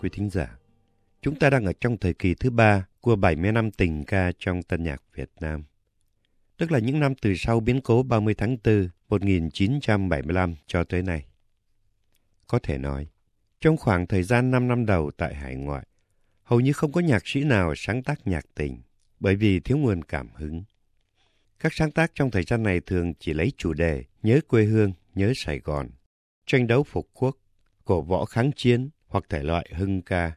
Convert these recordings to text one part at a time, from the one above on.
Quý thính giả, chúng ta đang ở trong thời kỳ thứ ba của 70 năm tình ca trong tân nhạc Việt Nam. Tức là những năm từ sau biến cố 30 tháng 4 1975 cho tới nay. Có thể nói, trong khoảng thời gian 5 năm đầu tại hải ngoại, hầu như không có nhạc sĩ nào sáng tác nhạc tình bởi vì thiếu nguồn cảm hứng. Các sáng tác trong thời gian này thường chỉ lấy chủ đề nhớ quê hương, nhớ Sài Gòn, tranh đấu phục quốc, cổ võ kháng chiến hoặc thể loại hưng ca.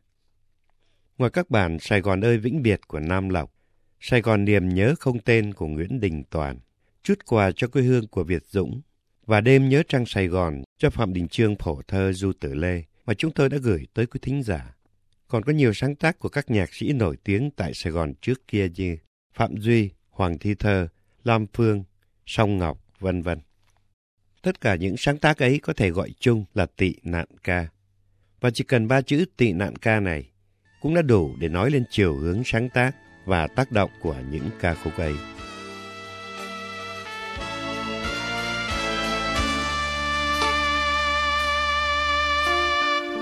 Ngoài các bản Sài Gòn ơi vĩnh biệt của Nam Lộc, Sài Gòn niềm nhớ không tên của Nguyễn Đình Toàn, chút quà cho quê hương của Việt Dũng và đêm nhớ trăng Sài Gòn cho Phạm Đình Trương phổ thơ Du Tử Lê mà chúng tôi đã gửi tới quý thính giả. Còn có nhiều sáng tác của các nhạc sĩ nổi tiếng tại Sài Gòn trước kia như Phạm Duy, Hoàng Thi Thơ, Lam Phương, Song Ngọc, vân vân. Tất cả những sáng tác ấy có thể gọi chung là tị nạn ca. Và chỉ cần ba chữ tị nạn ca này cũng đã đủ để nói lên chiều hướng sáng tác và tác động của những ca khúc ấy.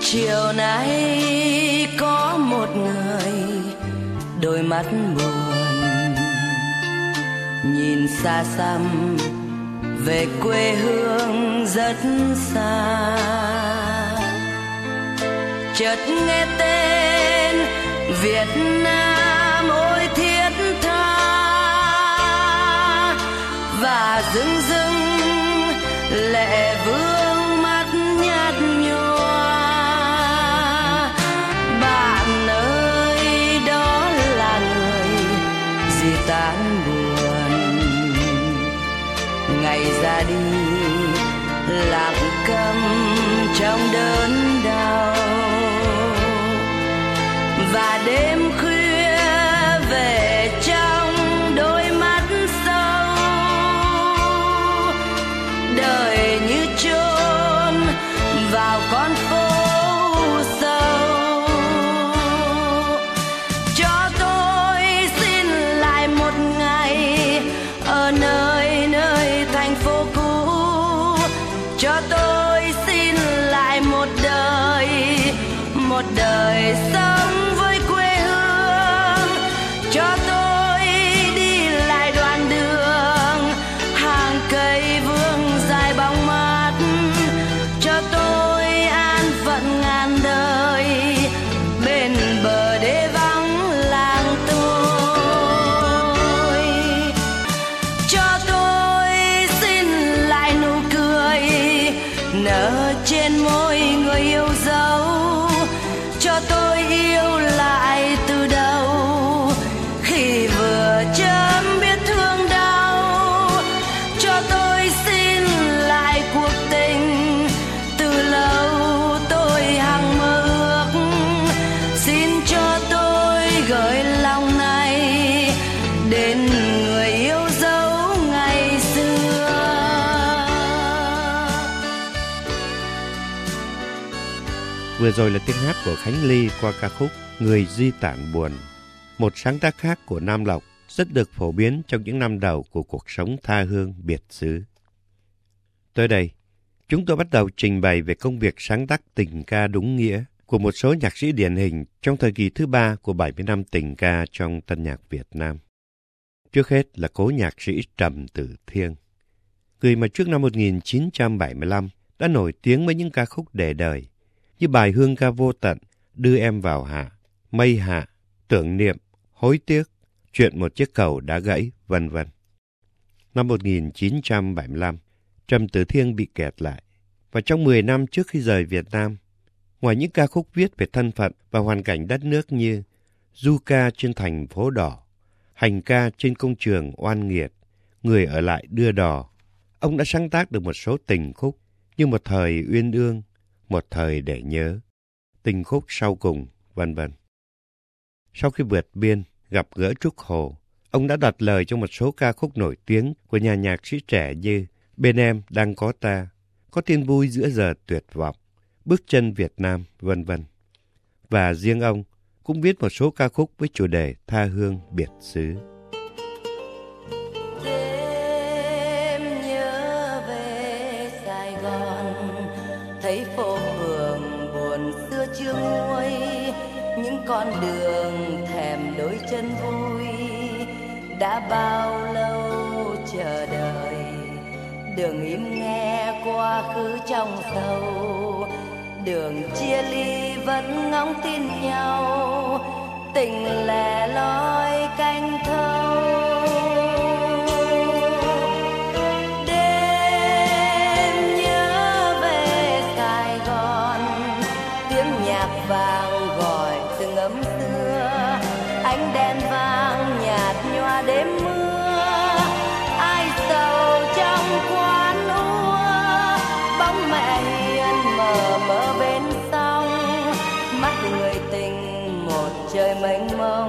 chiều nay có một người đôi mắt buồn, nhìn xa xăm về quê hương rất xa chợt nghe tên, Việt Nam ôi thiết tha. Và dưng dưng lệ vương mắt nhạt nhòa. Bạn ơi, đó là người gì tan buồn. Ngày ra đi lặng câm trong đơn và đêm khuya Vừa rồi là tiếng hát của Khánh Ly qua ca khúc Người Di Tản Buồn, một sáng tác khác của Nam Lộc rất được phổ biến trong những năm đầu của cuộc sống tha hương biệt xứ. Tới đây, chúng tôi bắt đầu trình bày về công việc sáng tác tình ca đúng nghĩa của một số nhạc sĩ điển hình trong thời kỳ thứ ba của 70 năm tình ca trong tân nhạc Việt Nam. Trước hết là cố nhạc sĩ Trầm Tử Thiên, người mà trước năm 1975 đã nổi tiếng với những ca khúc đề đời như bài hương ca vô tận, đưa em vào hạ, mây hạ, tưởng niệm, hối tiếc, chuyện một chiếc cầu đã gãy, vân vân. Năm 1975, Trầm Tử Thiên bị kẹt lại. Và trong 10 năm trước khi rời Việt Nam, ngoài những ca khúc viết về thân phận và hoàn cảnh đất nước như Du ca trên thành phố đỏ, Hành ca trên công trường oan nghiệt, Người ở lại đưa đò, ông đã sáng tác được một số tình khúc như một thời uyên ương, một thời để nhớ, tình khúc sau cùng, vân vân. Sau khi vượt biên, gặp gỡ Trúc Hồ, ông đã đặt lời cho một số ca khúc nổi tiếng của nhà nhạc sĩ trẻ như Bên em đang có ta, Có tin vui giữa giờ tuyệt vọng, Bước chân Việt Nam, vân vân. Và riêng ông cũng viết một số ca khúc với chủ đề tha hương biệt xứ. đêm nhớ về Sài Gòn thấy phố phường buồn xưa chưa nguôi, những con đường thèm đôi chân vui. Đã bao lâu chờ đợi, đường im nghe quá khứ trong sâu đường chia ly vẫn ngóng tin nhau, tình lẻ loi canh thơ. Trời mênh mông.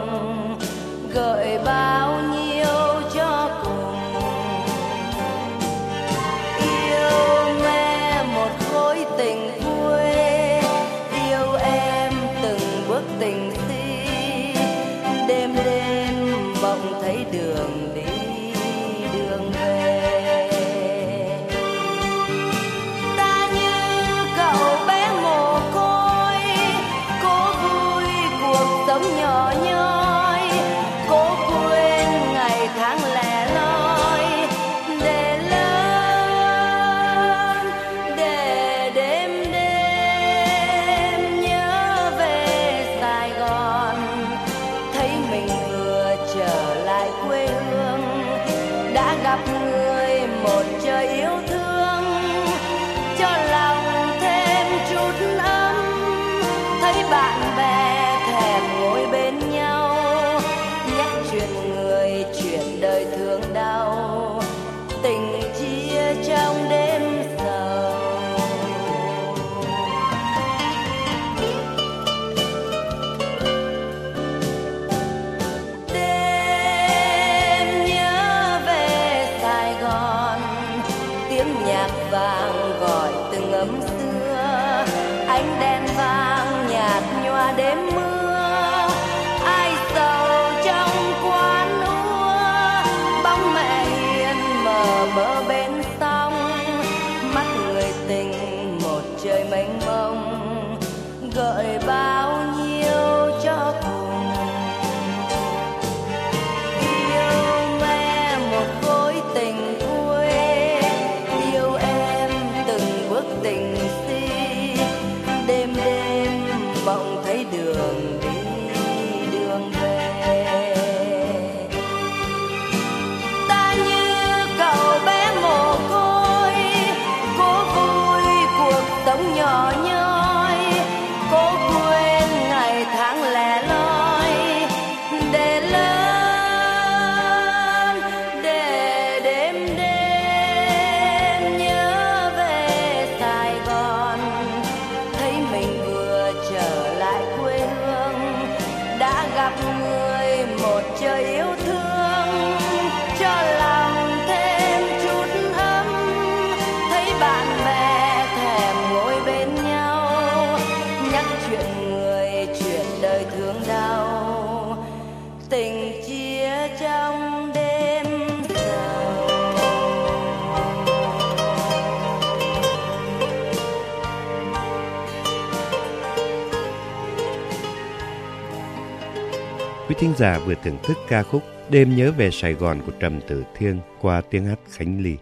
Quý thính giả vừa thưởng thức ca khúc Đêm nhớ về Sài Gòn của Trầm Tử Thiên qua tiếng hát Khánh Ly.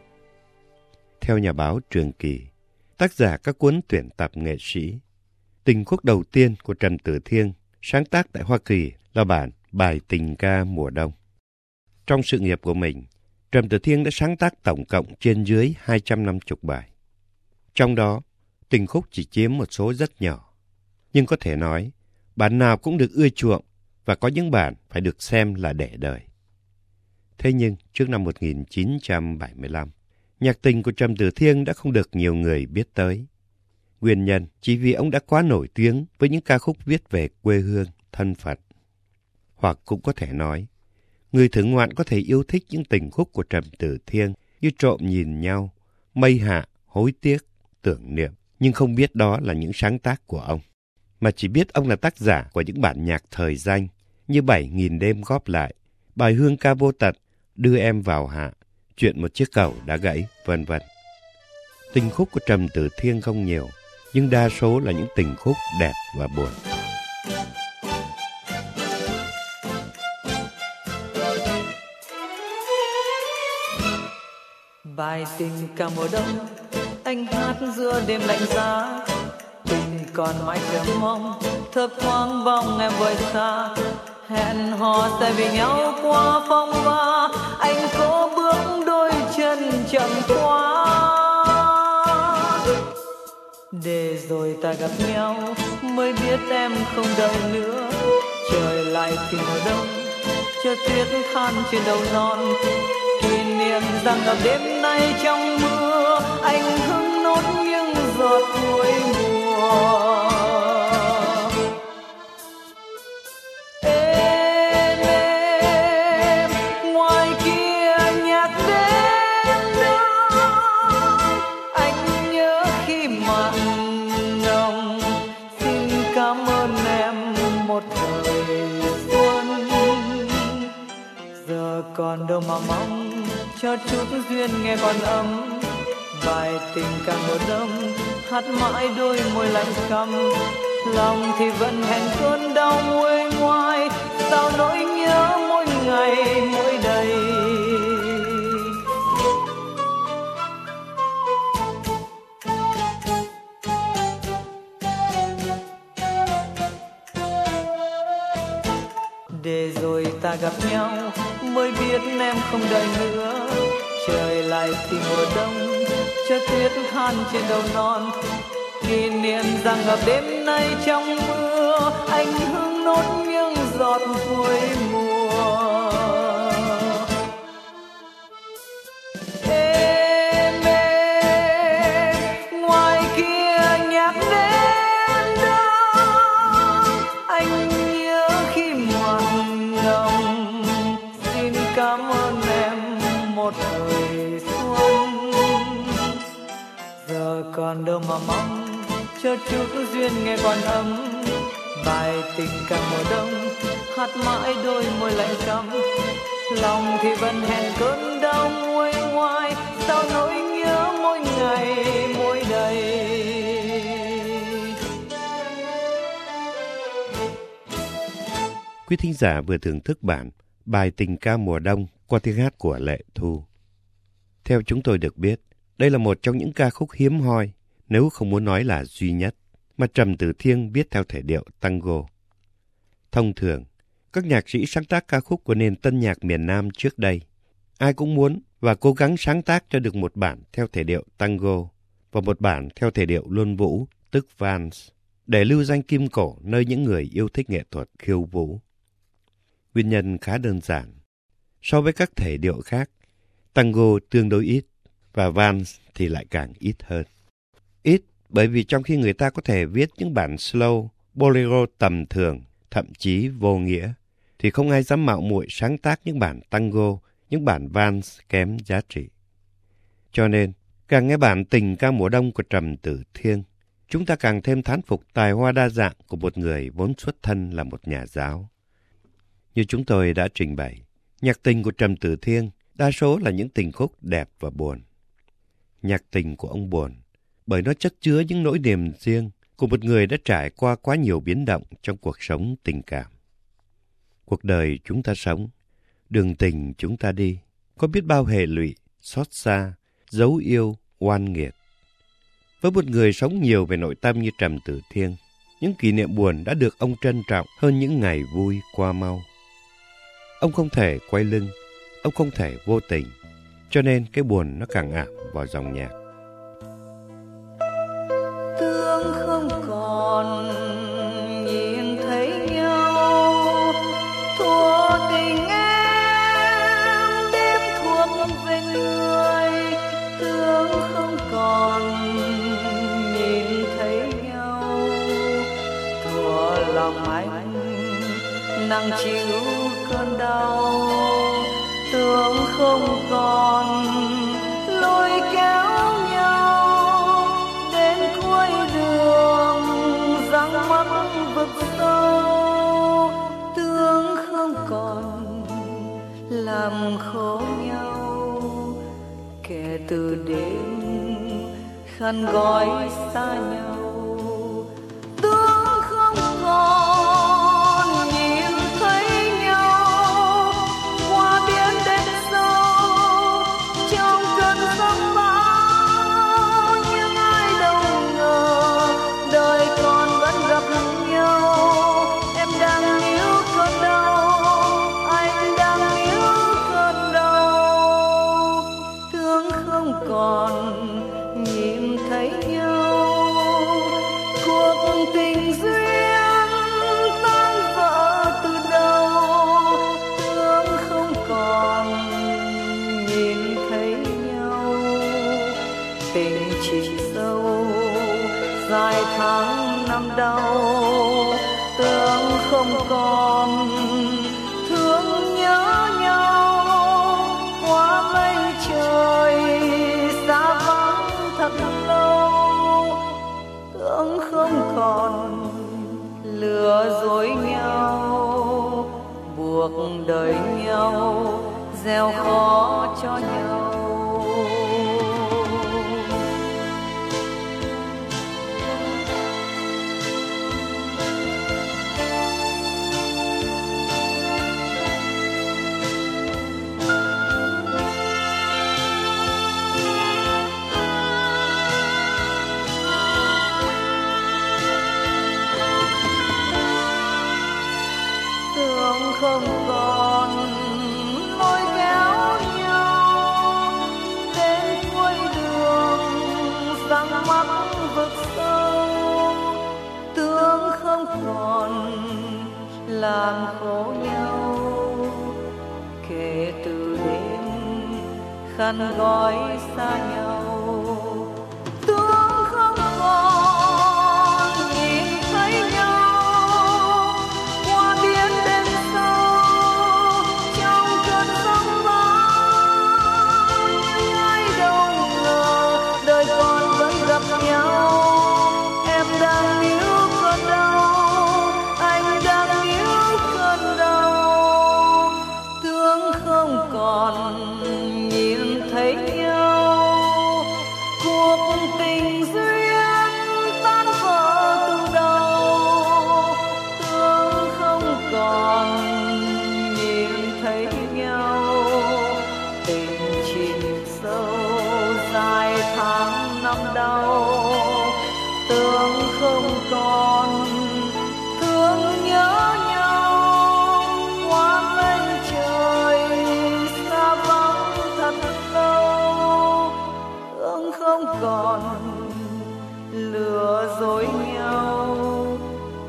Theo nhà báo Trường Kỳ, tác giả các cuốn tuyển tập nghệ sĩ, tình khúc đầu tiên của Trầm Tử Thiên sáng tác tại Hoa Kỳ là bản Bài tình ca mùa đông. Trong sự nghiệp của mình, Trầm Tử Thiên đã sáng tác tổng cộng trên dưới 250 bài. Trong đó, tình khúc chỉ chiếm một số rất nhỏ. Nhưng có thể nói, bản nào cũng được ưa chuộng và có những bản phải được xem là để đời. Thế nhưng, trước năm 1975, nhạc tình của Trầm Tử Thiên đã không được nhiều người biết tới. Nguyên nhân chỉ vì ông đã quá nổi tiếng với những ca khúc viết về quê hương, thân phận. Hoặc cũng có thể nói, người thưởng ngoạn có thể yêu thích những tình khúc của Trầm Tử Thiên như trộm nhìn nhau, mây hạ, hối tiếc, tưởng niệm, nhưng không biết đó là những sáng tác của ông. Mà chỉ biết ông là tác giả của những bản nhạc thời danh như Bảy nghìn đêm góp lại, bài hương ca vô tận, đưa em vào hạ, chuyện một chiếc cầu đã gãy, vân vân. Tình khúc của Trầm Tử Thiên không nhiều, nhưng đa số là những tình khúc đẹp và buồn. bài tình cả mùa đông anh hát giữa đêm lạnh giá tình còn mãi chờ mong thấp thoáng vòng em vời xa. Hẹn hò sẽ vì nhau qua phong ba. Anh cố bước đôi chân chậm quá. Để rồi ta gặp nhau, mới biết em không đợi nữa. Trời lại thì mùa đông cho tuyết than trên đầu non. Kỷ niệm rằng gặp đêm nay trong mưa, anh hứng nốt những giọt cuối mùa. Còn đâu mà mong cho chút duyên nghe còn ấm bài tình càng mùa đông, hát mãi đôi môi lạnh căm. Lòng thì vẫn hẹn cơn đau nguôi ngoai sao nỗi nhớ mỗi ngày, mỗi đầy để rồi ta gặp nhau mới biết em không đợi nữa trời lại thì mùa đông cho tuyết than trên đầu non kỷ niệm rằng ở đêm nay trong mưa, anh hương nốt những giọt vui. Quý thính giả vừa thưởng thức bản bài tình ca mùa đông qua tiếng hát của Lệ Thu. Theo chúng tôi được biết, đây là một trong những ca khúc hiếm hoi, nếu không muốn nói là duy nhất, mà Trầm Tử Thiên viết theo thể điệu tango. Thông thường, các nhạc sĩ sáng tác ca khúc của nền tân nhạc miền Nam trước đây, ai cũng muốn và cố gắng sáng tác cho được một bản theo thể điệu tango và một bản theo thể điệu luân vũ, tức vans, để lưu danh kim cổ nơi những người yêu thích nghệ thuật khiêu vũ. Nguyên nhân khá đơn giản. So với các thể điệu khác, tango tương đối ít và vals thì lại càng ít hơn. Ít bởi vì trong khi người ta có thể viết những bản slow, bolero tầm thường, thậm chí vô nghĩa, thì không ai dám mạo muội sáng tác những bản tango, những bản vals kém giá trị. Cho nên, càng nghe bản tình ca mùa đông của Trầm Tử Thiên, chúng ta càng thêm thán phục tài hoa đa dạng của một người vốn xuất thân là một nhà giáo. Như chúng tôi đã trình bày, nhạc tình của Trầm Tử Thiên đa số là những tình khúc đẹp và buồn. Nhạc tình của ông buồn, bởi nó chất chứa những nỗi niềm riêng của một người đã trải qua quá nhiều biến động trong cuộc sống tình cảm. Cuộc đời chúng ta sống, đường tình chúng ta đi, có biết bao hệ lụy, xót xa, dấu yêu, oan nghiệt. Với một người sống nhiều về nội tâm như Trầm Tử Thiên, những kỷ niệm buồn đã được ông trân trọng hơn những ngày vui qua mau. Ông không thể quay lưng, ông không thể vô tình, cho nên cái buồn nó càng ảm vào dòng nhạc. Kể từ đêm khăn gói xa nhau. Tình chỉ sâu, dài tháng năm đau, tưởng không còn thương nhớ nhau. Qua mây trời xa vắng thật lâu, tưởng không còn lừa dối nhau. Buộc đời nhau, gieo khó cho nhau. Vẫn dối nhau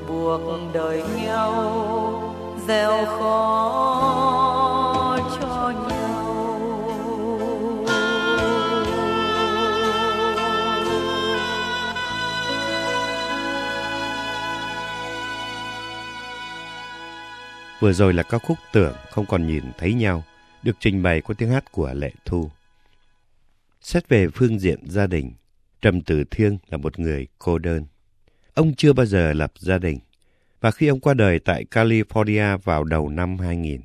buộc đời nhau gieo khó cho nhau Vừa rồi là ca khúc Tưởng không còn nhìn thấy nhau, được trình bày qua tiếng hát của Lệ Thu. Xét về phương diện gia đình, Trầm Tử Thiêng là một người cô đơn. Ông chưa bao giờ lập gia đình, và khi ông qua đời tại California vào đầu năm 2000,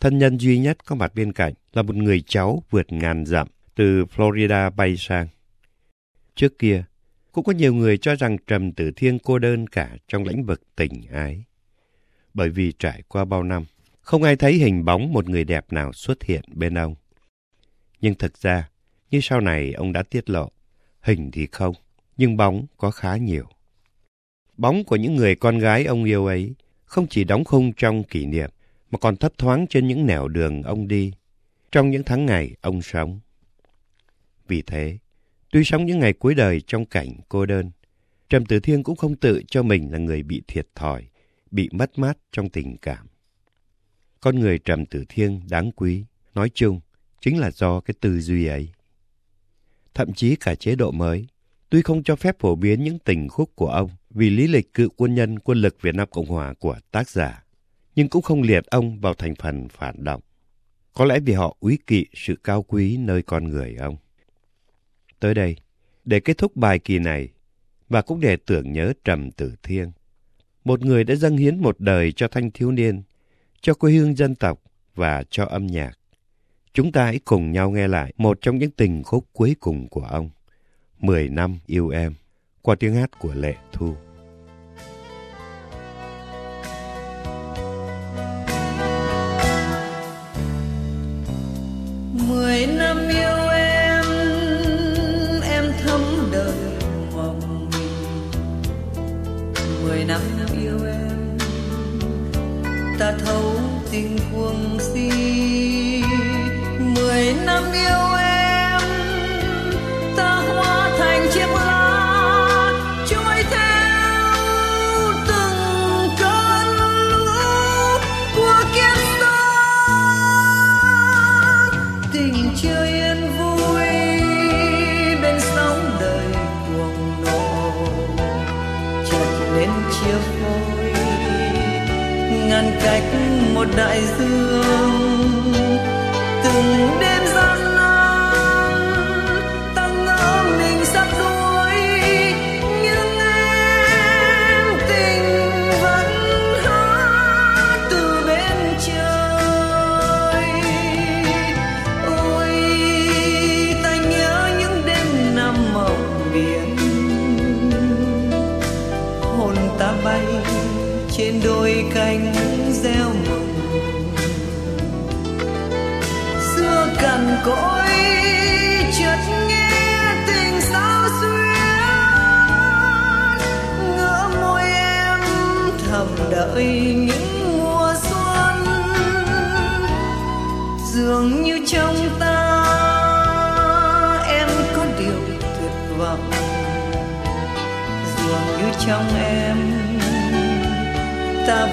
thân nhân duy nhất có mặt bên cạnh là một người cháu vượt ngàn dặm từ Florida bay sang. Trước kia, cũng có nhiều người cho rằng Trầm Tử Thiên cô đơn cả trong lĩnh vực tình ái bởi vì trải qua bao năm, không ai thấy hình bóng một người đẹp nào xuất hiện bên ông. Nhưng thực ra, như sau này ông đã tiết lộ, hình thì không, nhưng bóng có khá nhiều. Bóng của những người con gái ông yêu ấy không chỉ đóng khung trong kỷ niệm, mà còn thấp thoáng trên những nẻo đường ông đi, trong những tháng ngày ông sống. Vì thế, tuy sống những ngày cuối đời trong cảnh cô đơn, Trầm Tử Thiên cũng không tự cho mình là người bị thiệt thòi, bị mất mát trong tình cảm. Con người Trầm Tử Thiên đáng quý, nói chung, chính là do cái tư duy ấy. Thậm chí cả chế độ mới, tuy không cho phép phổ biến những tình khúc của ông vì lý lịch cựu quân nhân quân lực Việt Nam Cộng Hòa của tác giả, nhưng cũng không liệt ông vào thành phần phản động. Có lẽ vì họ úy kỵ sự cao quý nơi con người ông. Tới đây, để kết thúc bài kỳ này, và cũng để tưởng nhớ Trầm Tử Thiên, một người đã dâng hiến một đời cho thanh thiếu niên, cho quê hương dân tộc và cho âm nhạc. Chúng ta hãy cùng nhau nghe lại một trong những tình khúc cuối cùng của ông, Mười năm yêu em, qua tiếng hát của Lệ Thu. mười năm yêu em em thấm đời mộng mười năm yêu em ta thấu tình cuồng si mười năm yêu em, ta hóa thành chiếc lá. Trôi theo từng cơn lũ của kiếp xa tình chưa yên vui bên sóng đời cuồng nộ. Chợt lên chia phôi, ngăn cách một đại dương. Từng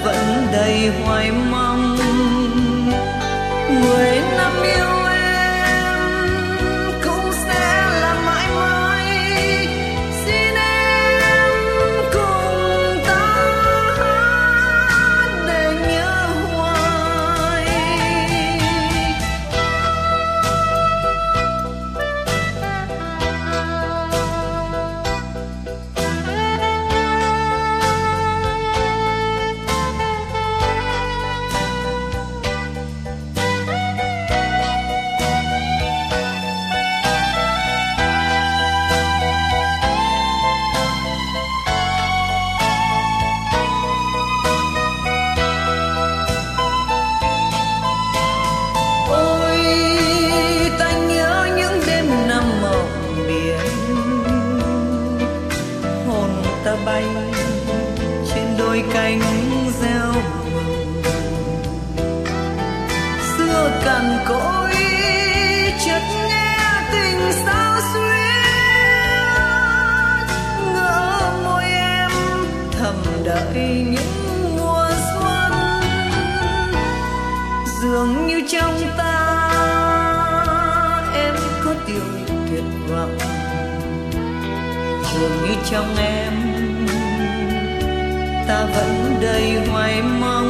vẫn đầy hoài mong. Mười năm yêu bay trên đôi cánh gieo xưa cằn cỗi chợt nghe tình sao xuyến, ngỡ môi em thầm đợi những mùa xuân. Dường như trong ta em có điều tuyệt vọng. Dường như trong em ta vẫn đầy hoài mong.